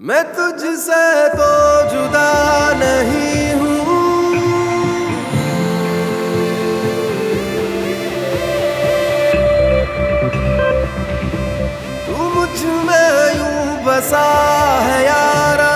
मैं तुझसे तो जुदा नहीं हूँ। तू मुझमें यूँ बसा है यारा।